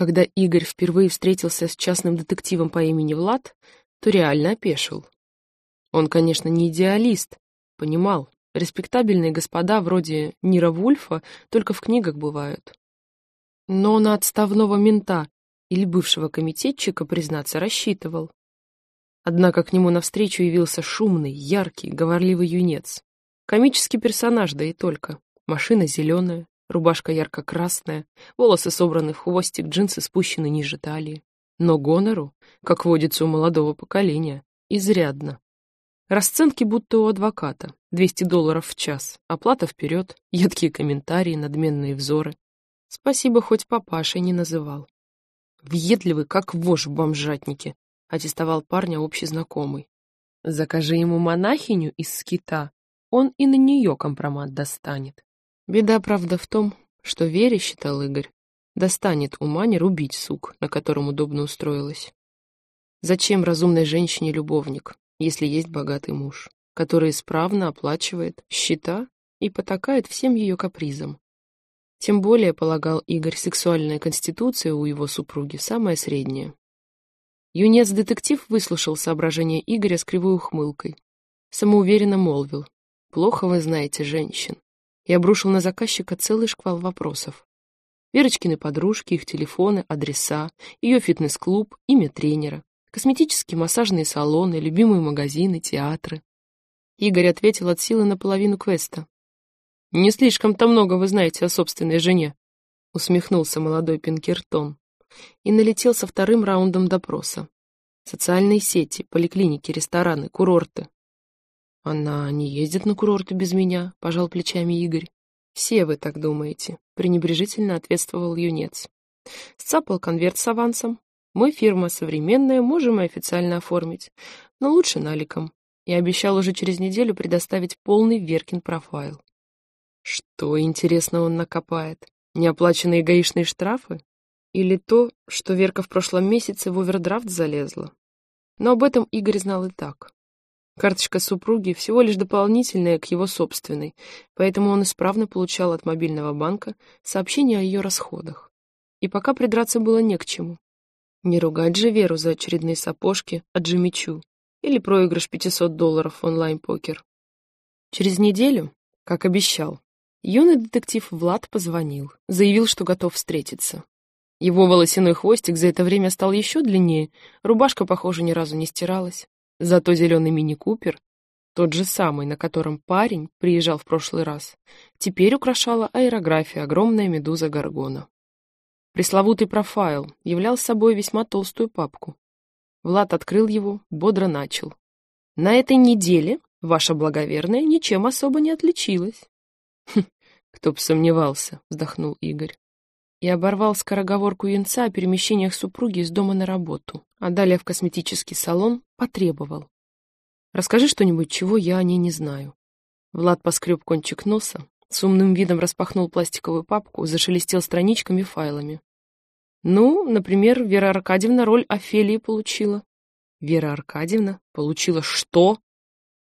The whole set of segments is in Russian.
Когда Игорь впервые встретился с частным детективом по имени Влад, то реально опешил. Он, конечно, не идеалист, понимал, респектабельные господа вроде Нира Вульфа только в книгах бывают. Но на отставного мента или бывшего комитетчика, признаться, рассчитывал. Однако к нему навстречу явился шумный, яркий, говорливый юнец. Комический персонаж, да и только. Машина зеленая, рубашка ярко-красная, волосы собраны в хвостик, джинсы спущены ниже талии. Но гонору, как водится у молодого поколения, изрядно. Расценки будто у адвоката. 200 долларов в час. Оплата вперед, едкие комментарии, надменные взоры. Спасибо, хоть папашей не называл. Въедливый, как вож в бомжатнике, аттестовал парня общий знакомый. Закажи ему монахиню из скита, он и на нее компромат достанет. Беда, правда, в том, что Вере, считал Игорь, достанет ума не рубить сук, на котором удобно устроилась. Зачем разумной женщине любовник, если есть богатый муж, который исправно оплачивает счета и потакает всем ее капризам? Тем более, полагал Игорь, сексуальная конституция у его супруги самая средняя. Юнец-детектив выслушал соображения Игоря с кривой ухмылкой. Самоуверенно молвил. «Плохо вы знаете женщин». И обрушил на заказчика целый шквал вопросов. Верочкины подружки, их телефоны, адреса, ее фитнес-клуб, имя тренера, косметические массажные салоны, любимые магазины, театры. Игорь ответил от силы на половину квеста. «Не слишком-то много вы знаете о собственной жене», — усмехнулся молодой Пинкертон и налетел со вторым раундом допроса. Социальные сети, поликлиники, рестораны, курорты. «Она не ездит на курорты без меня», — пожал плечами Игорь. «Все вы так думаете», — пренебрежительно ответствовал юнец. Сцапал конверт с авансом. «Мы фирма современная, можем и официально оформить, но лучше наликом». И обещал уже через неделю предоставить полный Веркин профайл. Что, интересно, он накопает? Неоплаченные гаишные штрафы? Или то, что Верка в прошлом месяце в овердрафт залезла? Но об этом Игорь знал и так. Карточка супруги всего лишь дополнительная к его собственной, поэтому он исправно получал от мобильного банка сообщения о ее расходах. И пока придраться было не к чему. Не ругать же Веру за очередные сапожки от Джимичу или проигрыш 500 долларов в онлайн-покер. Через неделю, как обещал, Юный детектив Влад позвонил, заявил, что готов встретиться. Его волосяной хвостик за это время стал еще длиннее, рубашка, похоже, ни разу не стиралась. Зато зеленый мини-купер, тот же самый, на котором парень приезжал в прошлый раз, теперь украшала аэрография огромная медуза Гаргона. Пресловутый профайл являл собой весьма толстую папку. Влад открыл его, бодро начал. «На этой неделе ваша благоверная ничем особо не отличилась. «Кто б сомневался», — вздохнул Игорь. И оборвал скороговорку юнца о перемещениях супруги из дома на работу, а далее в косметический салон потребовал. «Расскажи что-нибудь, чего я о ней не знаю». Влад поскреб кончик носа, с умным видом распахнул пластиковую папку, зашелестел страничками файлами. «Ну, например, Вера Аркадьевна роль Офелии получила». «Вера Аркадьевна? Получила что?»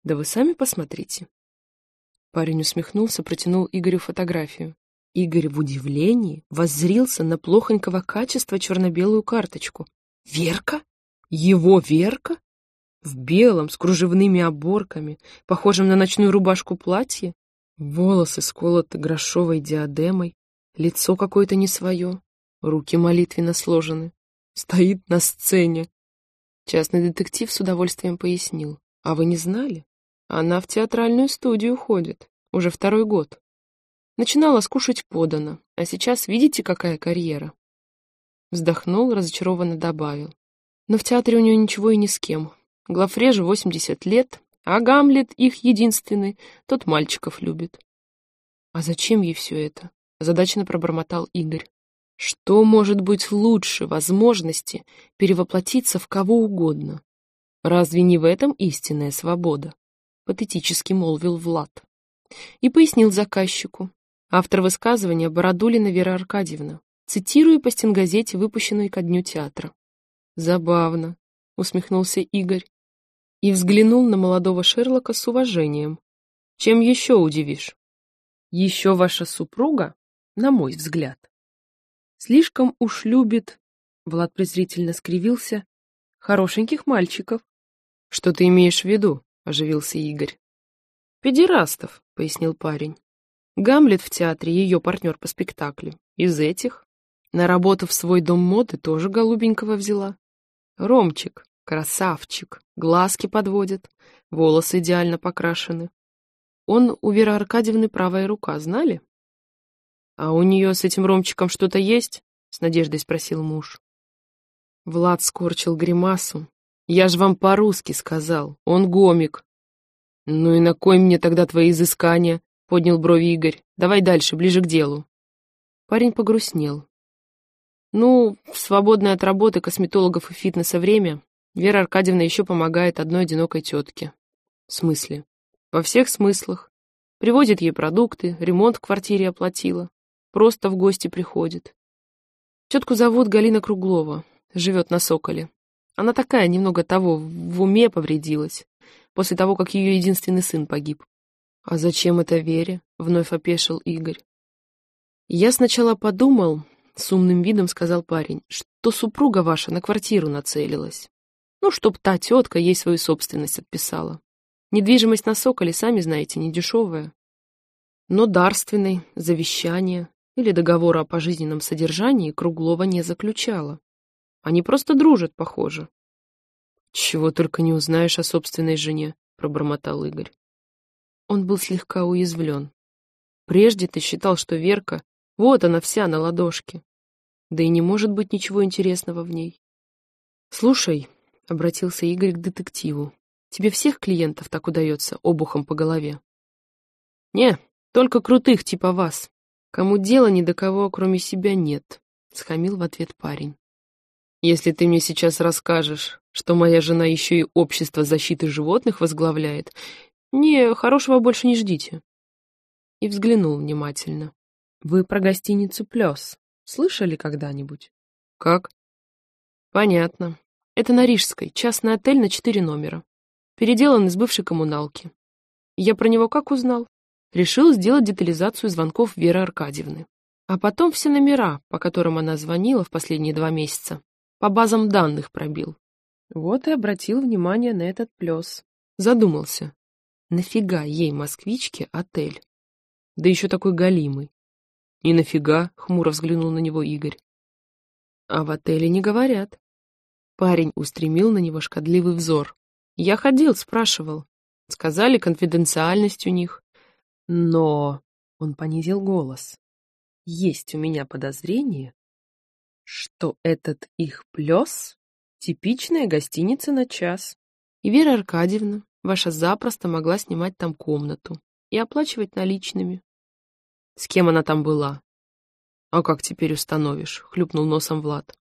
«Да вы сами посмотрите. Парень усмехнулся, протянул Игорю фотографию. Игорь в удивлении воззрился на плохонького качества черно-белую карточку. «Верка? Его Верка? В белом, с кружевными оборками, похожим на ночную рубашку платье? Волосы сколоты грошовой диадемой, лицо какое-то не свое, руки молитвенно сложены. Стоит на сцене». Частный детектив с удовольствием пояснил. «А вы не знали? Она в театральную студию ходит, уже второй год. Начинала скушать подано, а сейчас видите, какая карьера. Вздохнул, разочарованно добавил. Но в театре у нее ничего и ни с кем. Глафреже 80 лет, а Гамлет их единственный, тот мальчиков любит. А зачем ей все это? Задачно пробормотал Игорь. Что может быть лучше возможности перевоплотиться в кого угодно? Разве не в этом истинная свобода? патетически молвил Влад. И пояснил заказчику. Автор высказывания Бородулина Вера Аркадьевна. Цитирую по стенгазете, выпущенной ко дню театра. «Забавно», — усмехнулся Игорь и взглянул на молодого Шерлока с уважением. «Чем еще удивишь?» «Еще ваша супруга, на мой взгляд, Слишком уж любит, Влад презрительно скривился, хорошеньких мальчиков. Что ты имеешь в виду? Оживился Игорь. Педерастов, пояснил парень. Гамлет в театре, ее партнер по спектаклю. Из этих. На работу в свой дом моды тоже голубенького взяла. Ромчик, красавчик, глазки подводит, волосы идеально покрашены. Он у Веры Аркадьевны правая рука, знали? А у нее с этим Ромчиком что-то есть? С надеждой спросил муж. Влад скорчил гримасу. Я же вам по-русски сказал, он гомик. Ну и на кой мне тогда твои изыскания? Поднял брови Игорь. Давай дальше, ближе к делу. Парень погрустнел. Ну, в свободное от работы косметологов и фитнеса время Вера Аркадьевна еще помогает одной одинокой тетке. В смысле? Во всех смыслах. Привозит ей продукты, ремонт в квартире оплатила. Просто в гости приходит. Тетку зовут Галина Круглова, живет на Соколе. Она такая, немного того, в уме повредилась, после того, как ее единственный сын погиб. «А зачем это Вере?» — вновь опешил Игорь. «Я сначала подумал, — с умным видом сказал парень, — что супруга ваша на квартиру нацелилась. Ну, чтоб та тетка ей свою собственность отписала. Недвижимость на Соколе, сами знаете, не дешевая. Но дарственной, завещания или договора о пожизненном содержании Круглова не заключала. Они просто дружат, похоже. «Чего только не узнаешь о собственной жене», — пробормотал Игорь. Он был слегка уязвлен. Прежде ты считал, что Верка, вот она вся на ладошке. Да и не может быть ничего интересного в ней. «Слушай», — обратился Игорь к детективу, Тебе всех клиентов так удается обухом по голове? Не, только крутых типа вас. Кому дела ни до кого, кроме себя, нет, — схамил в ответ парень. Если ты мне сейчас расскажешь, что моя жена еще и общество защиты животных возглавляет, не, хорошего больше не ждите. И взглянул внимательно. Вы про гостиницу Плес слышали когда-нибудь? Как? Понятно. Это на Рижской, частный отель на четыре номера. Переделан из бывшей коммуналки. Я про него как узнал? Решил сделать детализацию звонков Веры Аркадьевны. А потом все номера, по которым она звонила в последние два месяца, по базам данных пробил. Вот и обратил внимание на этот плес. Задумался. Нафига ей, москвичке, отель? Да еще такой галимый. И нафига, хмуро взглянул на него Игорь. А в отеле не говорят. Парень устремил на него шкодливый взор. Я ходил, спрашивал. Сказали, конфиденциальность у них. Но... Он понизил голос. Есть у меня подозрение, что этот их плес — типичная гостиница на час. И Вера Аркадьевна, ваша запросто могла снимать там комнату и оплачивать наличными. С кем она там была? А как теперь установишь? Хлюпнул носом Влад.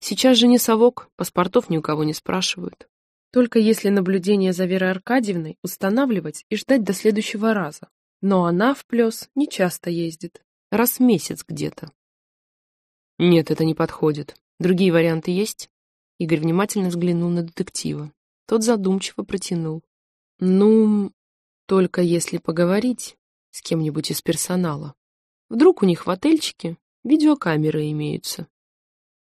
Сейчас же не совок, паспортов ни у кого не спрашивают. Только если наблюдение за Верой Аркадьевной устанавливать и ждать до следующего раза. Но она в плес не часто ездит. Раз в месяц где-то. Нет, это не подходит. Другие варианты есть? Игорь внимательно взглянул на детектива. Тот задумчиво протянул. Ну, только если поговорить с кем-нибудь из персонала. Вдруг у них в отельчике видеокамеры имеются.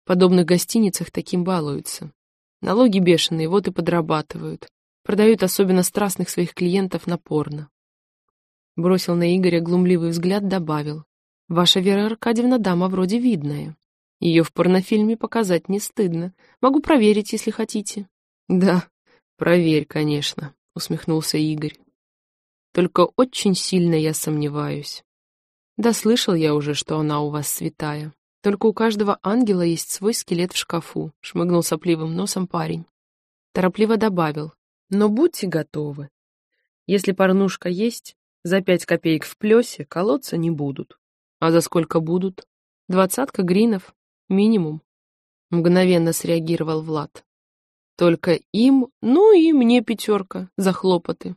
В подобных гостиницах таким балуются. Налоги бешеные, вот и подрабатывают. Продают особенно страстных своих клиентов на порно. Бросил на Игоря глумливый взгляд, добавил. Ваша Вера Аркадьевна дама вроде видная. Ее в порнофильме показать не стыдно. Могу проверить, если хотите. Да, проверь, конечно, усмехнулся Игорь. Только очень сильно я сомневаюсь. Да слышал я уже, что она у вас святая. Только у каждого ангела есть свой скелет в шкафу, шмыгнул сопливым носом парень. Торопливо добавил. Но будьте готовы. Если порнушка есть, за пять копеек в плесе колоться не будут. А за сколько будут? Двадцатка гринов. Минимум. Мгновенно среагировал Влад. Только им, ну и мне пятерка за хлопоты.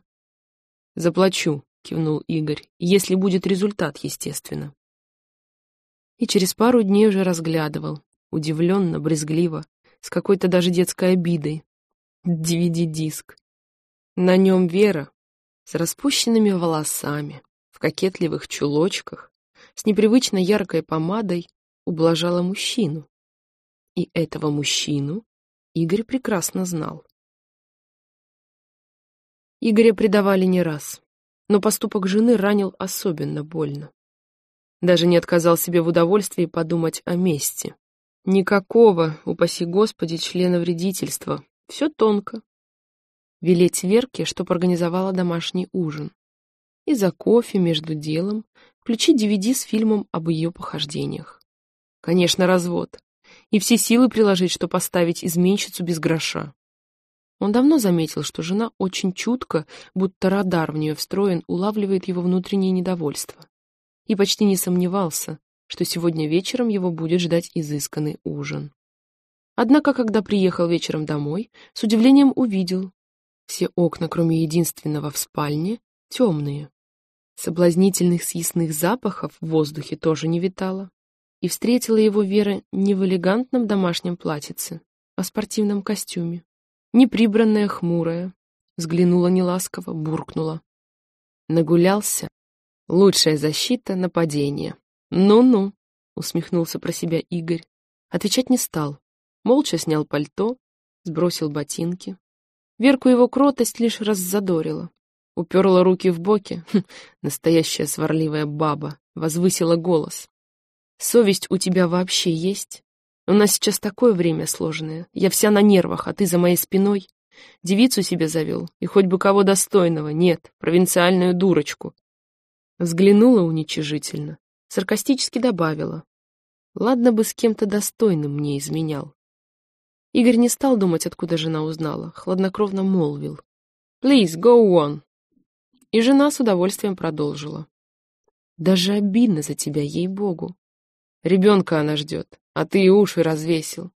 Заплачу, кивнул Игорь, если будет результат, естественно и через пару дней уже разглядывал, удивленно, брезгливо, с какой-то даже детской обидой. DVD-диск. На нем Вера с распущенными волосами, в кокетливых чулочках, с непривычно яркой помадой, ублажала мужчину. И этого мужчину Игорь прекрасно знал. Игоря предавали не раз, но поступок жены ранил особенно больно. Даже не отказал себе в удовольствии подумать о мести. Никакого, упаси Господи, члена вредительства. Все тонко. Велеть Верке, чтоб организовала домашний ужин. И за кофе между делом включить DVD с фильмом об ее похождениях. Конечно, развод. И все силы приложить, чтобы поставить изменщицу без гроша. Он давно заметил, что жена очень чутко, будто радар в нее встроен, улавливает его внутреннее недовольство. И почти не сомневался, что сегодня вечером его будет ждать изысканный ужин. Однако, когда приехал вечером домой, с удивлением увидел. Все окна, кроме единственного в спальне, темные. Соблазнительных съестных запахов в воздухе тоже не витало. И встретила его Вера не в элегантном домашнем платьице, а в спортивном костюме неприбранная, хмурая. Взглянула неласково, буркнула. Нагулялся. Лучшая защита — нападение. Ну-ну, усмехнулся про себя Игорь. Отвечать не стал. Молча снял пальто, сбросил ботинки. Верку его кротость лишь раззадорила. Уперла руки в боки. Хм, настоящая сварливая баба. Возвысила голос. «Совесть у тебя вообще есть? У нас сейчас такое время сложное. Я вся на нервах, а ты за моей спиной. Девицу себе завел, и хоть бы кого достойного, нет, провинциальную дурочку. Взглянула уничижительно, саркастически добавила. Ладно бы с кем-то достойным мне изменял. Игорь не стал думать, откуда жена узнала, хладнокровно молвил. «Please, go on!» И жена с удовольствием продолжила. «Даже обидно за тебя, ей-богу. Ребенка она ждет, а ты и уши развесил.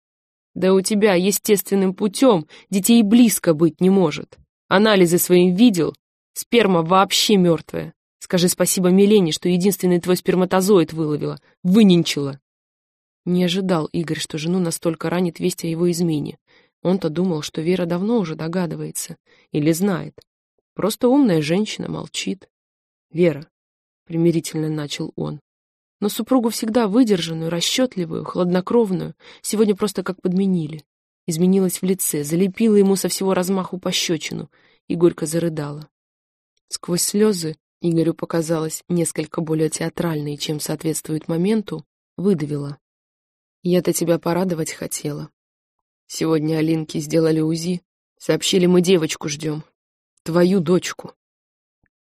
Да у тебя естественным путем детей близко быть не может. Анализы своим видел, сперма вообще мертвая. Скажи спасибо Милене, что единственный твой сперматозоид выловила, выненчила. Не ожидал Игорь, что жену настолько ранит весть о его измене. Он-то думал, что Вера давно уже догадывается или знает. Просто умная женщина молчит. «Вера», — примирительно начал он, но супругу всегда выдержанную, расчетливую, хладнокровную, сегодня просто как подменили. Изменилась в лице, залепила ему со всего размаху пощечину и горько зарыдала. Сквозь слезы Игорю показалось несколько более театральной, чем соответствует моменту, выдавила. «Я-то тебя порадовать хотела. Сегодня Алинке сделали УЗИ, сообщили, мы девочку ждем. Твою дочку».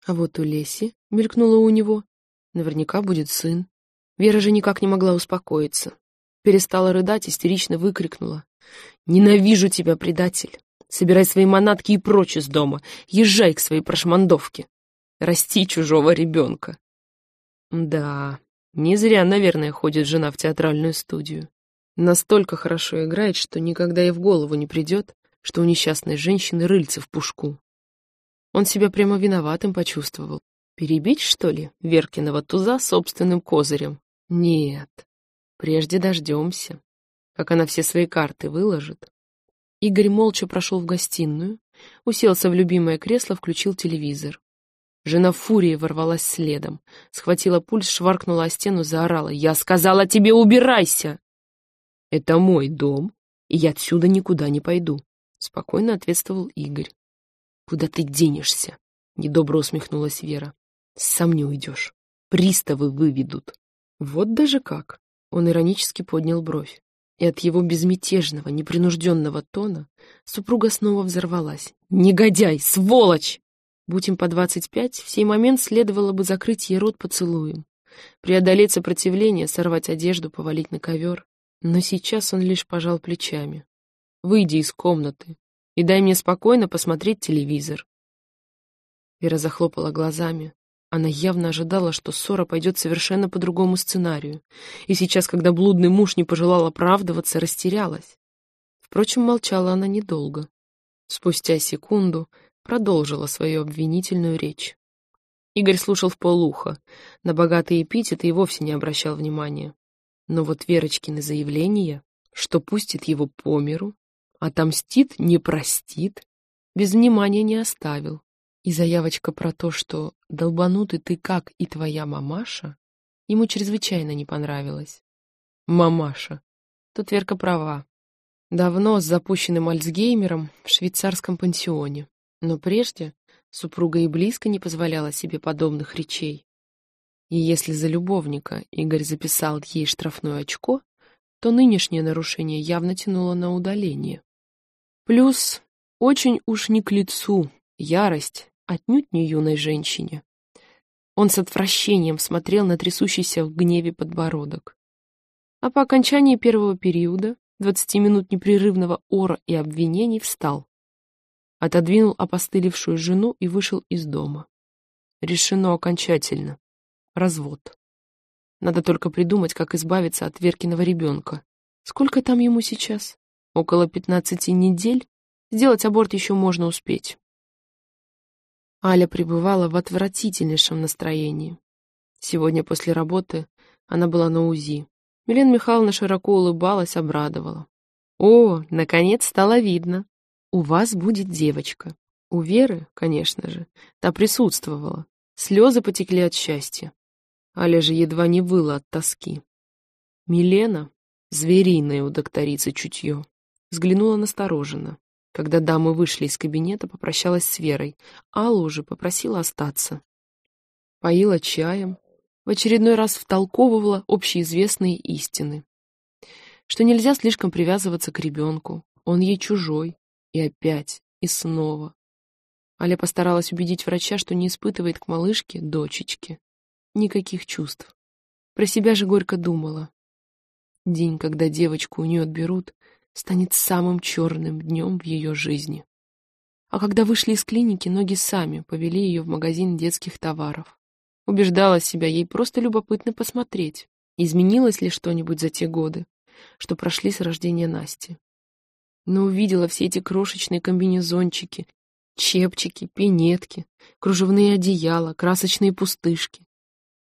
А вот у Леси мелькнуло у него, наверняка будет сын. Вера же никак не могла успокоиться. Перестала рыдать, истерично выкрикнула. «Ненавижу тебя, предатель! Собирай свои манатки и прочь из дома. Езжай к своей прошмандовке. Расти чужого ребенка». Да, не зря, наверное, ходит жена в театральную студию. Настолько хорошо играет, что никогда и в голову не придет, что у несчастной женщины рыльце в пушку. Он себя прямо виноватым почувствовал. Перебить, что ли, Веркиного туза собственным козырем? Нет, прежде дождемся, как она все свои карты выложит. Игорь молча прошел в гостиную, уселся в любимое кресло, включил телевизор. Жена в фурии ворвалась следом, схватила пульс, шваркнула о стену, заорала. «Я сказала тебе, убирайся!» «Это мой дом, и я отсюда никуда не пойду», — спокойно ответствовал Игорь. «Куда ты денешься?» — недобро усмехнулась Вера. «Сам не уйдешь. Приставы выведут». Вот даже как. Он иронически поднял бровь. И от его безмятежного, непринужденного тона супруга снова взорвалась. «Негодяй! Сволочь!» Будь им по двадцать пять, в сей момент следовало бы закрыть ей рот поцелуем, преодолеть сопротивление, сорвать одежду, повалить на ковер. Но сейчас он лишь пожал плечами. «Выйди из комнаты и дай мне спокойно посмотреть телевизор». Вера захлопала глазами, она явно ожидала, что ссора пойдет совершенно по другому сценарию, и сейчас, когда блудный муж не пожелал оправдываться, растерялась. Впрочем, молчала она недолго. Спустя секунду продолжила свою обвинительную речь. Игорь слушал в полуха, на богатые эпитеты и вовсе не обращал внимания. Но вот Верочкины заявления, что пустит его по миру, отомстит, не простит, без внимания не оставил. И заявочка про то, что «долбанутый ты как и твоя мамаша», ему чрезвычайно не понравилась. Мамаша. Тут Верка права. Давно с запущенным Альцгеймером в швейцарском пансионе. Но прежде супруга и близко не позволяла себе подобных речей. И если за любовника Игорь записал ей штрафное очко, то нынешнее нарушение явно тянуло на удаление. Плюс очень уж не к лицу ярость отнюдь не юной женщине. Он с отвращением смотрел на трясущийся в гневе подбородок. А по окончании первого периода, двадцати минут непрерывного ора и обвинений, встал. Отодвинул опостылевшую жену и вышел из дома. Решено окончательно. Развод. Надо только придумать, как избавиться от Веркиного ребенка. Сколько там ему сейчас? Около пятнадцати недель? Сделать аборт еще можно успеть. Аля пребывала в отвратительнейшем настроении. Сегодня после работы она была на УЗИ. Милена Михайловна широко улыбалась, обрадовала. «О, наконец стало видно. У вас будет девочка». У Веры, конечно же, та присутствовала. Слезы потекли от счастья. Аля же едва не выла от тоски. Милена, звериное у докторицы чутье, взглянула настороженно. Когда дамы вышли из кабинета, попрощалась с Верой. Алла уже попросила остаться. Поила чаем, в очередной раз втолковывала общеизвестные истины. Что нельзя слишком привязываться к ребенку, он ей чужой. И опять, и снова. Аля постаралась убедить врача, что не испытывает к малышке, дочечке, никаких чувств. Про себя же горько думала. День, когда девочку у нее отберут, станет самым черным днем в ее жизни. А когда вышли из клиники, ноги сами повели ее в магазин детских товаров. Убеждала себя, ей просто любопытно посмотреть, изменилось ли что-нибудь за те годы, что прошли с рождения Насти. Но увидела все эти крошечные комбинезончики, чепчики, пинетки, кружевные одеяла, красочные пустышки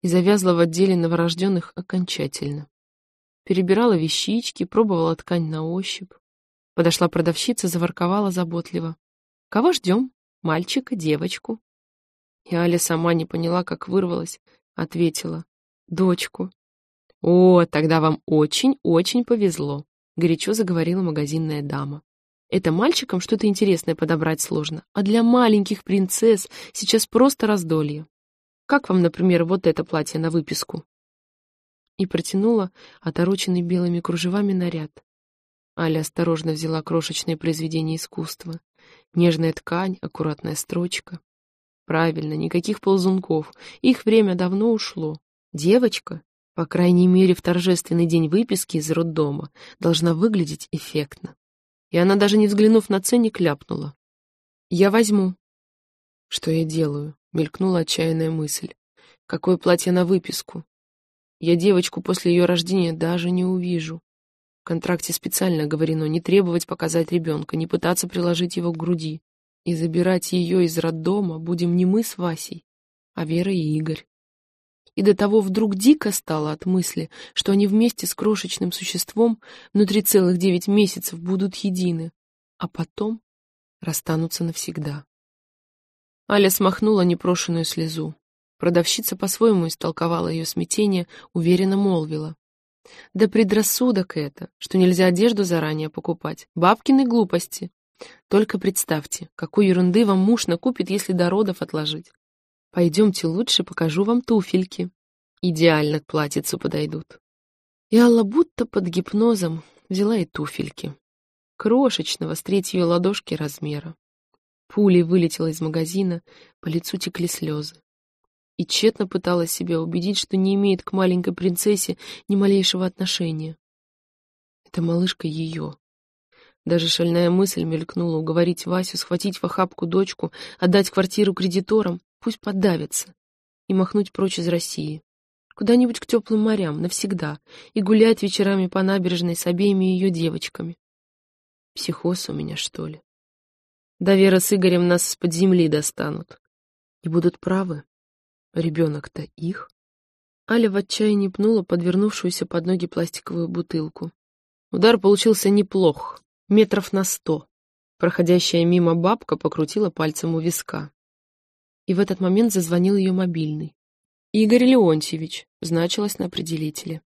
и завязла в отделе новорожденных окончательно. Перебирала вещички, пробовала ткань на ощупь. Подошла продавщица, заворковала заботливо. «Кого ждем? Мальчика, девочку?» И Аля сама не поняла, как вырвалась, ответила. «Дочку». «О, тогда вам очень-очень повезло», — горячо заговорила магазинная дама. «Это мальчикам что-то интересное подобрать сложно, а для маленьких принцесс сейчас просто раздолье. Как вам, например, вот это платье на выписку?» и протянула отороченный белыми кружевами наряд. Аля осторожно взяла крошечное произведение искусства. Нежная ткань, аккуратная строчка. Правильно, никаких ползунков. Их время давно ушло. Девочка, по крайней мере в торжественный день выписки из роддома, должна выглядеть эффектно. И она даже не взглянув на ценник, ляпнула. «Я возьму». «Что я делаю?» — мелькнула отчаянная мысль. «Какое платье на выписку? Я девочку после ее рождения даже не увижу. В контракте специально говорено не требовать показать ребенка, не пытаться приложить его к груди. И забирать ее из роддома будем не мы с Васей, а Вера и Игорь. И до того вдруг дико стало от мысли, что они вместе с крошечным существом внутри целых девять месяцев будут едины, а потом расстанутся навсегда. Аля смахнула непрошенную слезу. Продавщица по-своему истолковала ее смятение, уверенно молвила. Да предрассудок это, что нельзя одежду заранее покупать. Бабкины глупости. Только представьте, какой ерунды вам муж накупит, если до родов отложить. Пойдемте лучше покажу вам туфельки. Идеально к платьицу подойдут. И Алла будто под гипнозом взяла и туфельки. Крошечного, с третьей ладошки размера. Пулей вылетела из магазина, по лицу текли слезы и тщетно пыталась себя убедить, что не имеет к маленькой принцессе ни малейшего отношения. Эта малышка ее. Даже шальная мысль мелькнула уговорить Васю схватить в охапку дочку, отдать квартиру кредиторам, пусть подавятся, и махнуть прочь из России. Куда-нибудь к теплым морям, навсегда, и гулять вечерами по набережной с обеими ее девочками. Психоз у меня, что ли? Да Вера с Игорем нас из-под земли достанут. И будут правы. Ребенок-то их. Аля в отчаянии пнула подвернувшуюся под ноги пластиковую бутылку. Удар получился неплох, метров на сто. Проходящая мимо бабка покрутила пальцем у виска. И в этот момент зазвонил ее мобильный. «Игорь Леонтьевич», значилось на определителе.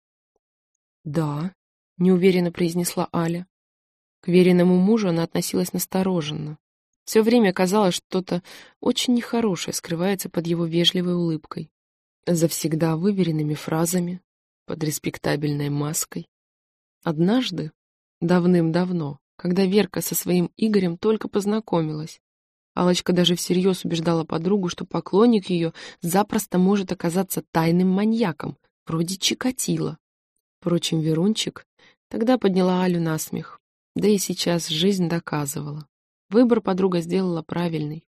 Да, неуверенно произнесла Аля. К веренному мужу она относилась настороженно. Все время казалось, что-то очень нехорошее скрывается под его вежливой улыбкой. Завсегда выверенными фразами, под респектабельной маской. Однажды, давным-давно, когда Верка со своим Игорем только познакомилась, Алочка даже всерьез убеждала подругу, что поклонник ее запросто может оказаться тайным маньяком, вроде Чикатила. Впрочем, Верунчик тогда подняла Алю на смех. Да и сейчас жизнь доказывала. Выбор подруга сделала правильный.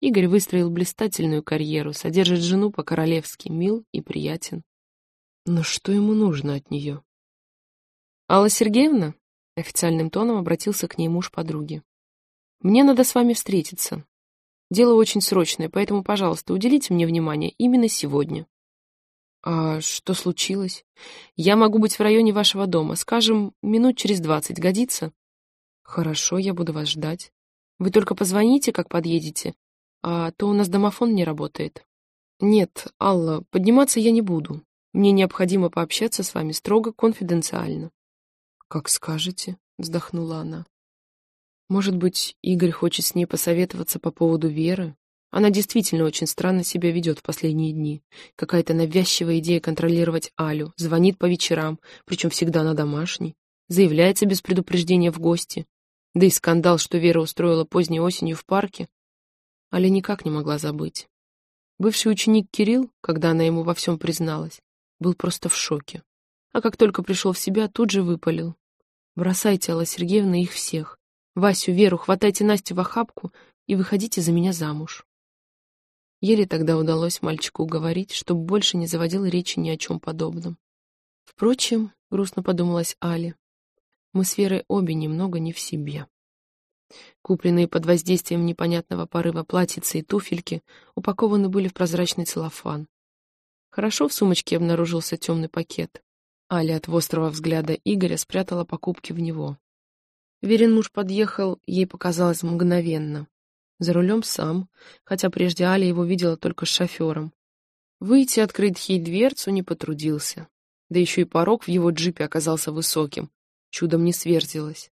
Игорь выстроил блистательную карьеру, содержит жену по-королевски, мил и приятен. Но что ему нужно от нее? «Алла Сергеевна?» — официальным тоном обратился к ней муж подруги. «Мне надо с вами встретиться. Дело очень срочное, поэтому, пожалуйста, уделите мне внимание именно сегодня». «А что случилось? Я могу быть в районе вашего дома, скажем, минут через двадцать, годится?» «Хорошо, я буду вас ждать. Вы только позвоните, как подъедете, а то у нас домофон не работает». «Нет, Алла, подниматься я не буду. Мне необходимо пообщаться с вами строго конфиденциально». «Как скажете», — вздохнула она. «Может быть, Игорь хочет с ней посоветоваться по поводу Веры? Она действительно очень странно себя ведет в последние дни. Какая-то навязчивая идея контролировать Алю, звонит по вечерам, причем всегда на домашний, заявляется без предупреждения в гости. Да и скандал, что Вера устроила поздней осенью в парке, Аля никак не могла забыть. Бывший ученик Кирилл, когда она ему во всем призналась, был просто в шоке. А как только пришел в себя, тут же выпалил. «Бросайте, Алла Сергеевна, их всех. Васю, Веру, хватайте Настю в охапку и выходите за меня замуж». Еле тогда удалось мальчику уговорить, чтобы больше не заводил речи ни о чем подобном. Впрочем, грустно подумалась Али, мы с Верой обе немного не в себе. Купленные под воздействием непонятного порыва платьицы и туфельки упакованы были в прозрачный целлофан. Хорошо в сумочке обнаружился темный пакет. Аля от острого взгляда Игоря спрятала покупки в него. Верин муж подъехал, ей показалось мгновенно. За рулем сам, хотя прежде Аля его видела только с шофером. Выйти, открыть ей дверцу не потрудился. Да еще и порог в его джипе оказался высоким. Чудом не сверзилась.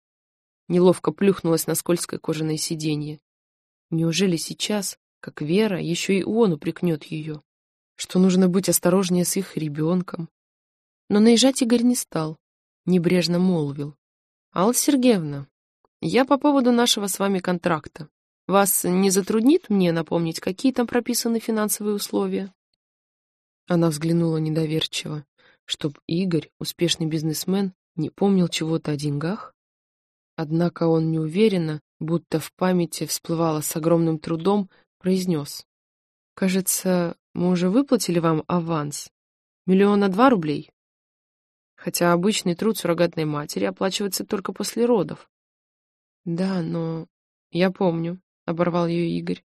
Неловко плюхнулась на скользкое кожаное сиденье. Неужели сейчас, как Вера, еще и он упрекнет ее? Что нужно быть осторожнее с их ребенком? Но наезжать Игорь не стал. Небрежно молвил. «Алла Сергеевна, я по поводу нашего с вами контракта. Вас не затруднит мне напомнить, какие там прописаны финансовые условия?» Она взглянула недоверчиво, чтоб Игорь, успешный бизнесмен, не помнил чего-то о деньгах. Однако он неуверенно, будто в памяти всплывало с огромным трудом, произнес. «Кажется, мы уже выплатили вам аванс. Миллиона два рублей?» Хотя обычный труд суррогатной матери оплачивается только после родов. «Да, но...» «Я помню», — оборвал ее Игорь.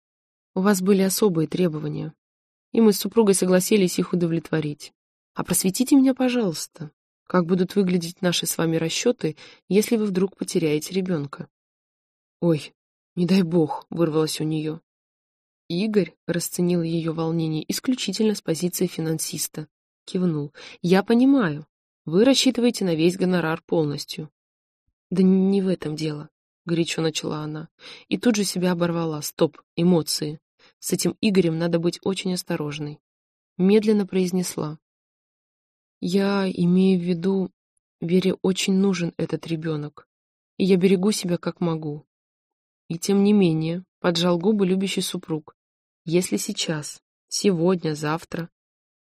«У вас были особые требования, и мы с супругой согласились их удовлетворить. А просветите меня, пожалуйста, как будут выглядеть наши с вами расчеты, если вы вдруг потеряете ребенка?» «Ой, не дай бог», — вырвалось у нее. Игорь расценил ее волнение исключительно с позиции финансиста. Кивнул. «Я понимаю. Вы рассчитываете на весь гонорар полностью». «Да не в этом дело. — горячо начала она. И тут же себя оборвала. Стоп, эмоции. С этим Игорем надо быть очень осторожной. Медленно произнесла. Я имею в виду, Вере очень нужен этот ребенок, и я берегу себя как могу. И тем не менее, поджал губы любящий супруг. Если сейчас, сегодня, завтра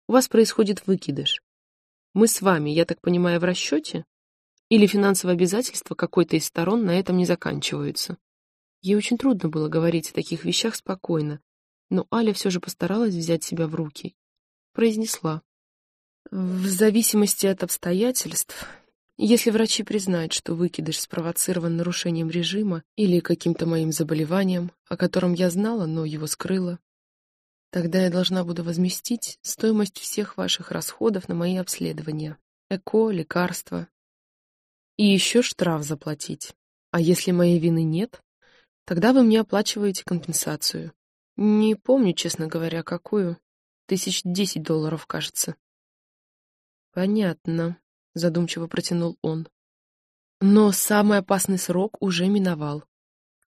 у вас происходит выкидыш, мы с вами, я так понимаю, в расчете? Или финансовые обязательства какой-то из сторон на этом не заканчиваются. Ей очень трудно было говорить о таких вещах спокойно, но Аля все же постаралась взять себя в руки. Произнесла. В зависимости от обстоятельств, если врачи признают, что выкидыш спровоцирован нарушением режима или каким-то моим заболеванием, о котором я знала, но его скрыла, тогда я должна буду возместить стоимость всех ваших расходов на мои обследования. ЭКО, лекарства, и еще штраф заплатить. А если моей вины нет, тогда вы мне оплачиваете компенсацию. Не помню, честно говоря, какую. Тысяч десять долларов, кажется. Понятно. задумчиво протянул он. Но самый опасный срок уже миновал.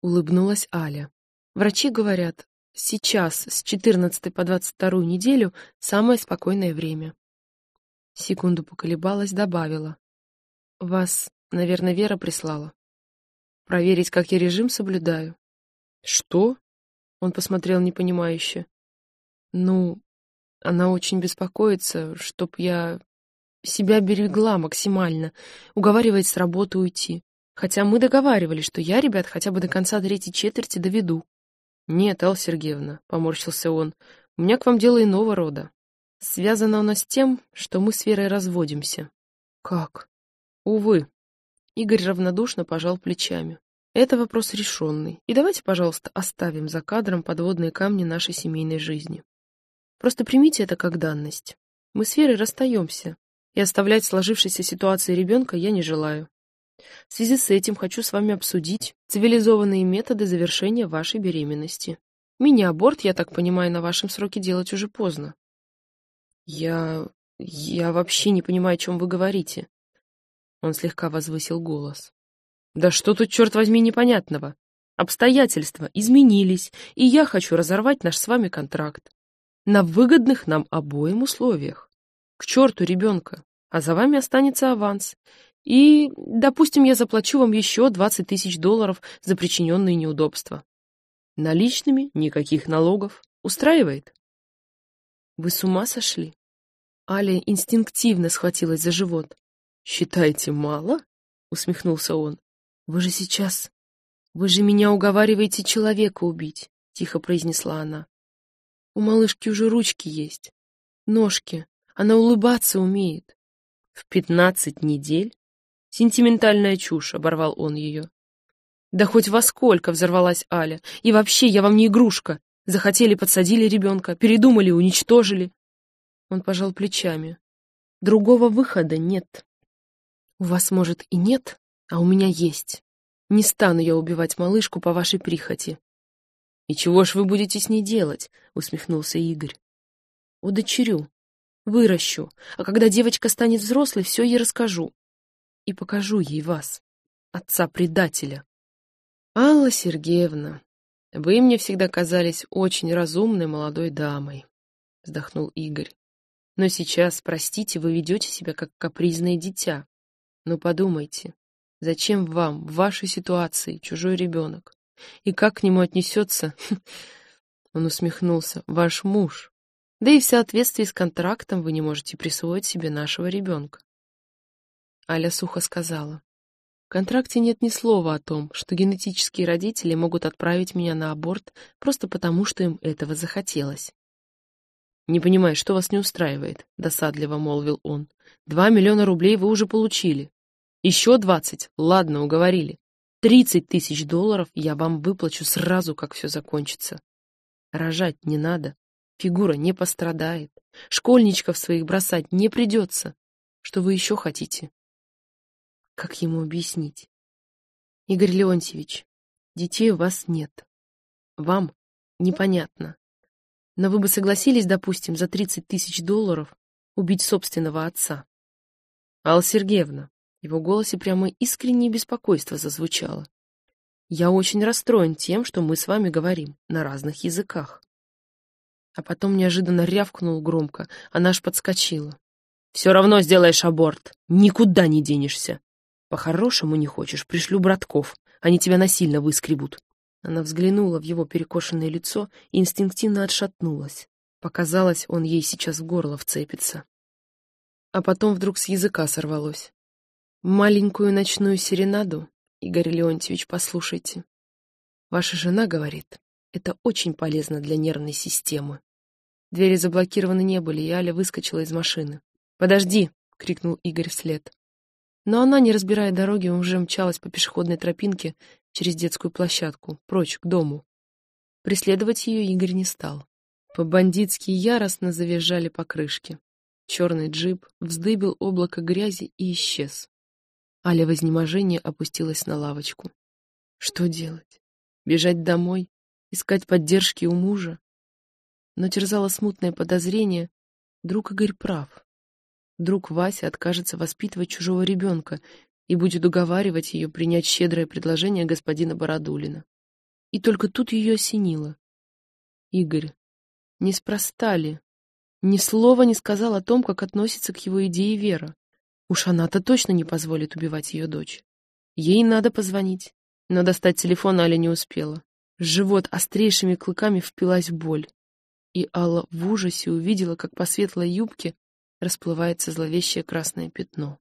Улыбнулась Аля. Врачи говорят, сейчас с 14 по 22 неделю самое спокойное время. Секунду поколебалась, добавила. Вас, наверное, Вера прислала. Проверить, как я режим соблюдаю. Что? Он посмотрел непонимающе. Ну, она очень беспокоится, чтоб я себя берегла максимально, уговаривает с работы уйти. Хотя мы договаривались, что я, ребят, хотя бы до конца третьей четверти доведу. Нет, Алла Сергеевна, поморщился он, у меня к вам дело иного рода. Связано оно с тем, что мы с Верой разводимся. Как? Увы. Игорь равнодушно пожал плечами. Это вопрос решенный. И давайте, пожалуйста, оставим за кадром подводные камни нашей семейной жизни. Просто примите это как данность. Мы с Верой расстаемся, и оставлять сложившейся ситуации ребенка я не желаю. В связи с этим хочу с вами обсудить цивилизованные методы завершения вашей беременности. Мини-аборт, я так понимаю, на вашем сроке делать уже поздно. Я... я вообще не понимаю, о чем вы говорите. Он слегка возвысил голос. Да что тут, черт возьми, непонятного? Обстоятельства изменились, и я хочу разорвать наш с вами контракт на выгодных нам обоим условиях. К черту ребенка, а за вами останется аванс. И, допустим, я заплачу вам еще 20 тысяч долларов за причиненные неудобства. Наличными никаких налогов. Устраивает? Вы с ума сошли? Аля инстинктивно схватилась за живот. «Считаете, мало?» — усмехнулся он. «Вы же сейчас... Вы же меня уговариваете человека убить», — тихо произнесла она. У малышки уже ручки есть, ножки. Она улыбаться умеет. В пятнадцать недель? Сентиментальная чушь, оборвал он ее. Да хоть во сколько, взорвалась Аля. И вообще, я вам не игрушка. Захотели, подсадили ребенка, передумали, уничтожили. Он пожал плечами. Другого выхода нет. У вас, может, и нет, а у меня есть. Не стану я убивать малышку по вашей прихоти. «И чего ж вы будете с ней делать?» — усмехнулся Игорь. «Удочерю. Выращу. А когда девочка станет взрослой, все ей расскажу. И покажу ей вас, отца-предателя». «Алла Сергеевна, вы мне всегда казались очень разумной молодой дамой», — вздохнул Игорь. «Но сейчас, простите, вы ведете себя как капризное дитя. Но подумайте, зачем вам в вашей ситуации чужой ребенок? И как к нему отнесется, он усмехнулся, ваш муж. Да и в соответствии с контрактом вы не можете присвоить себе нашего ребенка. Аля сухо сказала. В контракте нет ни слова о том, что генетические родители могут отправить меня на аборт просто потому, что им этого захотелось. «Не понимаю, что вас не устраивает», — досадливо молвил он. «Два миллиона рублей вы уже получили. Еще двадцать? Ладно, уговорили. Тридцать тысяч долларов я вам выплачу сразу, как все закончится. Рожать не надо, фигура не пострадает, школьничков своих бросать не придется. Что вы еще хотите? Как ему объяснить? Игорь Леонтьевич, детей у вас нет. Вам непонятно. Но вы бы согласились, допустим, за тридцать тысяч долларов убить собственного отца? Алла Сергеевна, в его голосе прямо искреннее беспокойство зазвучало. «Я очень расстроен тем, что мы с вами говорим на разных языках». А потом неожиданно рявкнул громко, она аж подскочила. «Все равно сделаешь аборт, никуда не денешься. По-хорошему не хочешь, пришлю братков, они тебя насильно выскребут». Она взглянула в его перекошенное лицо и инстинктивно отшатнулась. Показалось, он ей сейчас в горло вцепится. А потом вдруг с языка сорвалось. Маленькую ночную серенаду, Игорь Леонтьевич, послушайте. Ваша жена говорит, это очень полезно для нервной системы. Двери заблокированы не были, и Аля выскочила из машины. «Подожди!» — крикнул Игорь вслед. Но она, не разбирая дороги, уже мчалась по пешеходной тропинке через детскую площадку, прочь, к дому. Преследовать ее Игорь не стал. По-бандитски яростно завизжали покрышки. Черный джип вздыбил облако грязи и исчез. Аля в изнеможении опустилась на лавочку. Что делать? Бежать домой? Искать поддержки у мужа? Но терзало смутное подозрение. Друг Игорь прав. Вдруг Вася откажется воспитывать чужого ребенка и будет уговаривать ее принять щедрое предложение господина Бородулина. И только тут ее осенило. Игорь, неспроста ли? Ни слова не сказал о том, как относится к его идее Вера. Уж она-то точно не позволит убивать ее дочь. Ей надо позвонить, но достать телефон Аля не успела. Живот острейшими клыками впилась боль. И Алла в ужасе увидела, как по светлой юбке расплывается зловещее красное пятно.